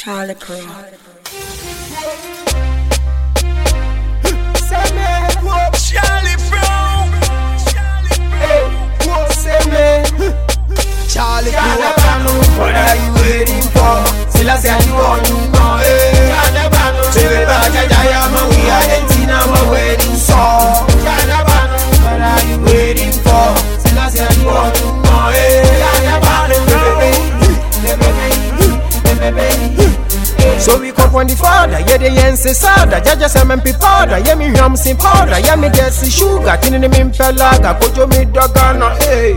Charlie. Charlie So we come from the father, yeah the yense sada Jaja se men pi powder, yeah me yam sin powder. Yeah me get si sugar, tini ni min pelaga Kojo mi dogana, eh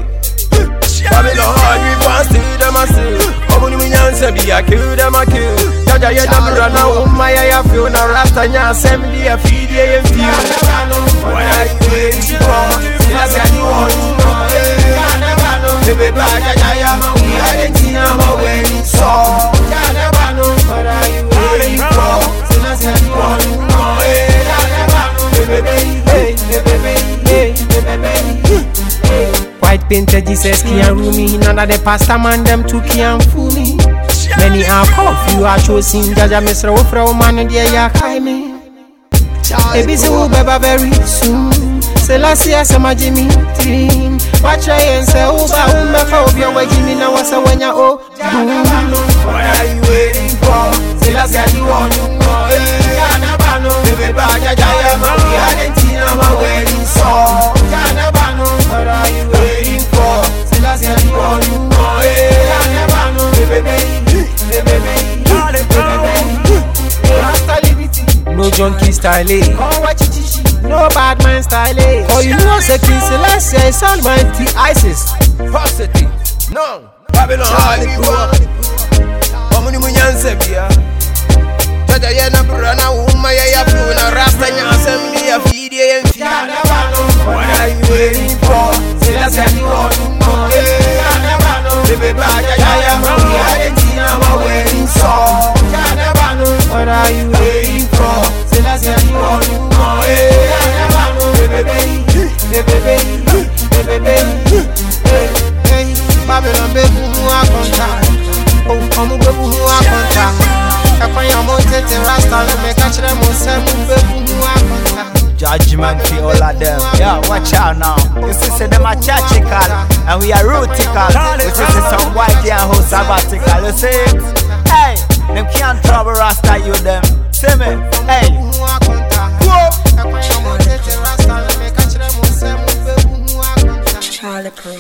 Babylon we want see them a see. Omu ni mi nyanse bi a kill them a kill. Jaja yeah na mura na umma ya ya feel Na rasta nya sem di a feed ya ya feel What are you waiting for? Sila say you want to know, eh Baby ba jaja ma we Argentina ma wedding song Baby, baby, baby, baby, baby, baby White painted Jesus can't rule me. None of the pastor man them too can't fool me. Many are called, few are chosen. Jaja Mr. Wofra man and yeah, yeah, me. Ebi se wo beba very soon. Selassie ase ma Jimmy Trin. Watch your hands, say wo ba wo me fa obi owa Jimmy na wasa wanya o. What are you junkie style, eh? No bad man style? Oh, you know, say King Selassie is almighty ISIS. Positive, no. Babylon Harley Omuni munyanse bia. Jaja ye na bra na umma ye ya fu na rasta nya assembly ya feed ye en feed. What are you waiting for? Say that's what you want to know. Baby, ba jaja ya ma Ẹ̀pẹ́ yẹn ọmọ tètè rasta ló mi ká kyerẹ́ mo sẹ́ mo gbẹ́bù hu akọ̀ǹta. Judgment for all of them. Yeah, watch out now. You see, say them are churchical and we are rootical. You see, say some white and who sabbatical. You see? Hey, them can't trouble Rasta you them. See me? Hey, Hu akọ̀ǹta. Ẹ̀pẹ́ yẹn ọmọ tètè rasta ló mi ká kyerẹ́ mo sẹ́ mo gbẹ́bù hu akọ̀ǹta. Charlie Pro.